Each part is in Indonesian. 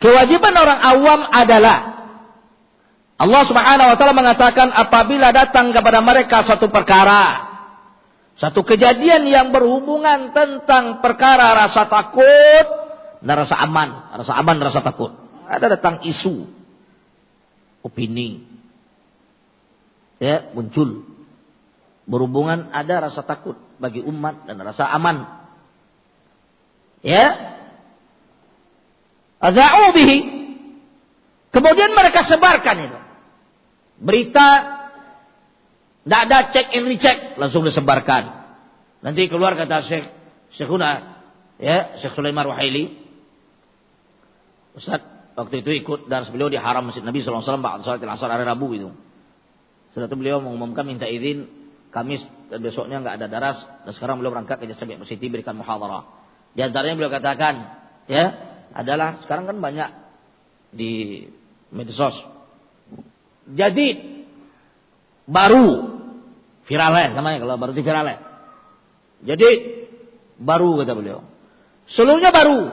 Kewajiban orang awam adalah Allah Subhanahu wa taala mengatakan apabila datang kepada mereka satu perkara, satu kejadian yang berhubungan tentang perkara rasa takut dan rasa aman, rasa aman, rasa takut. Ada datang isu, opini, ya muncul berhubungan ada rasa takut bagi umat dan rasa aman. Ya, Azau bihi. Kemudian mereka sebarkan itu. Berita tidak ada cek and recheck, langsung disebarkan. Nanti keluar kata Syekh Syekhuna, ya, Syekh Sulaiman Ruhaili. Ustaz, waktu itu ikut dan beliau di haram Masjid Nabi SAW ba'da salat asar hari Rabu itu. Setelah itu beliau mengumumkan minta izin Kamis dan besoknya nggak ada daras dan sekarang beliau berangkat ke Jasa City berikan muhadarah. Di antaranya beliau katakan, ya, adalah sekarang kan banyak di medsos. Jadi baru viral namanya kalau baru di viral Jadi baru kata beliau. Seluruhnya baru.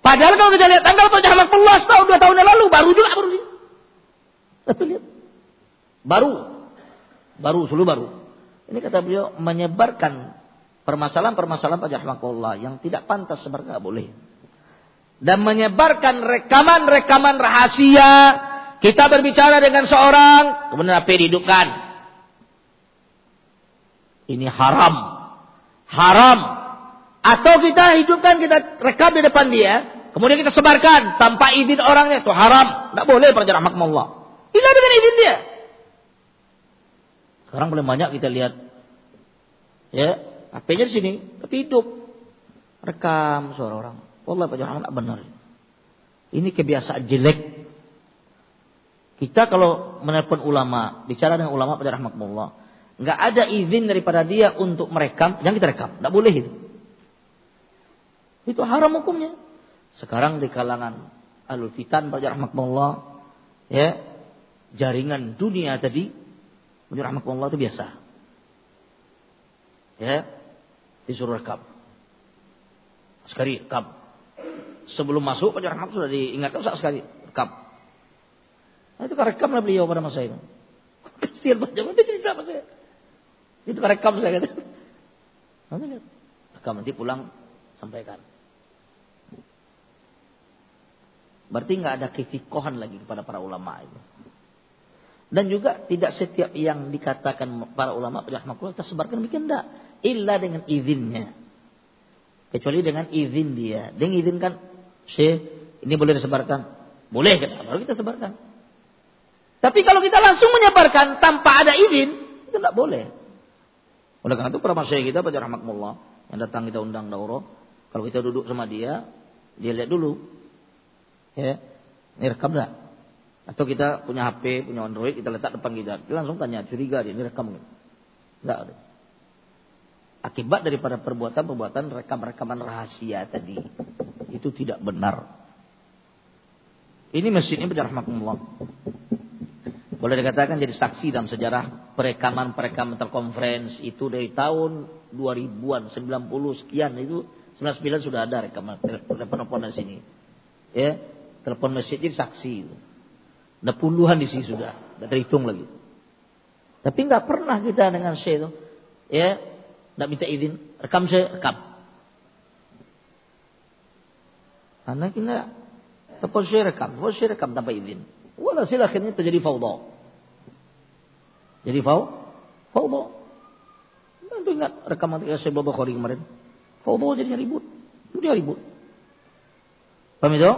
Padahal kalau kita lihat tanggal Rahmatullah tahun dua tahun yang lalu baru juga baru. Lihat. Baru. Baru, seluruh baru. Ini kata beliau menyebarkan permasalahan-permasalahan Pak Rahmatullah yang tidak pantas sebenarnya boleh dan menyebarkan rekaman-rekaman rahasia. Kita berbicara dengan seorang, kemudian apa dihidupkan. Ini haram. Haram. Atau kita hidupkan, kita rekam di depan dia. Kemudian kita sebarkan tanpa izin orangnya. Itu haram. Tidak boleh perjalanan Allah. Ini dengan izin dia. Sekarang paling banyak kita lihat. Ya, HP-nya di sini. Tapi hidup. Rekam suara orang. Allah Pak Johan benar. Ini kebiasaan jelek. Kita kalau menelpon ulama, bicara dengan ulama pada rahmatullah, nggak ada izin daripada dia untuk merekam, jangan kita rekam, nggak boleh itu. Itu haram hukumnya. Sekarang di kalangan alul fitan pada rahmatullah, ya jaringan dunia tadi, pada rahmatullah itu biasa. Ya, disuruh rekam. Sekali rekam sebelum masuk Pak Jarham sudah diingatkan usah sekali rekam. Nah, itu kan rekam lah beliau pada masa itu. Pak Jarham dia cerita apa saya. Itu kan rekam saya kata. Nanti lihat. Rekam nanti pulang sampaikan. Berarti nggak ada kefikohan lagi kepada para ulama itu. Dan juga tidak setiap yang dikatakan para ulama rahmatullah kita sebarkan demikian enggak. Illa dengan izinnya. Kecuali dengan izin dia. Dia mengizinkan Syekh, ini boleh disebarkan? Boleh kan? Baru kita sebarkan. Tapi kalau kita langsung menyebarkan tanpa ada izin, itu tidak boleh. Oleh karena itu para masyarakat kita pada rahmatullah yang datang kita undang daurah, kalau kita duduk sama dia, dia lihat dulu. Ya, ini rekam dah. Atau kita punya HP, punya Android, kita letak depan kita. Dia langsung tanya, curiga dia, ini rekam. Enggak ada. Akibat daripada perbuatan-perbuatan rekam-rekaman rahasia tadi itu tidak benar. Ini masjid ini rahmatullah. Boleh dikatakan jadi saksi dalam sejarah perekaman-perekaman terkonferensi itu dari tahun 2000-an, 90 sekian itu 99 sudah ada rekaman telepon-telepon di sini. Ya, telepon masjid jadi saksi. Ada puluhan di sini sudah, tidak terhitung lagi. Tapi nggak pernah kita dengan saya itu, ya, nggak minta izin, rekam saya, rekam. Karena kita telepon rekam, telepon rekam tanpa izin. Walhasil akhirnya terjadi fauda. Jadi fau, fauda. Nanti ingat rekaman ketika saya bawa kemarin. Fauda jadi ribut. Dia ribut. Paham itu?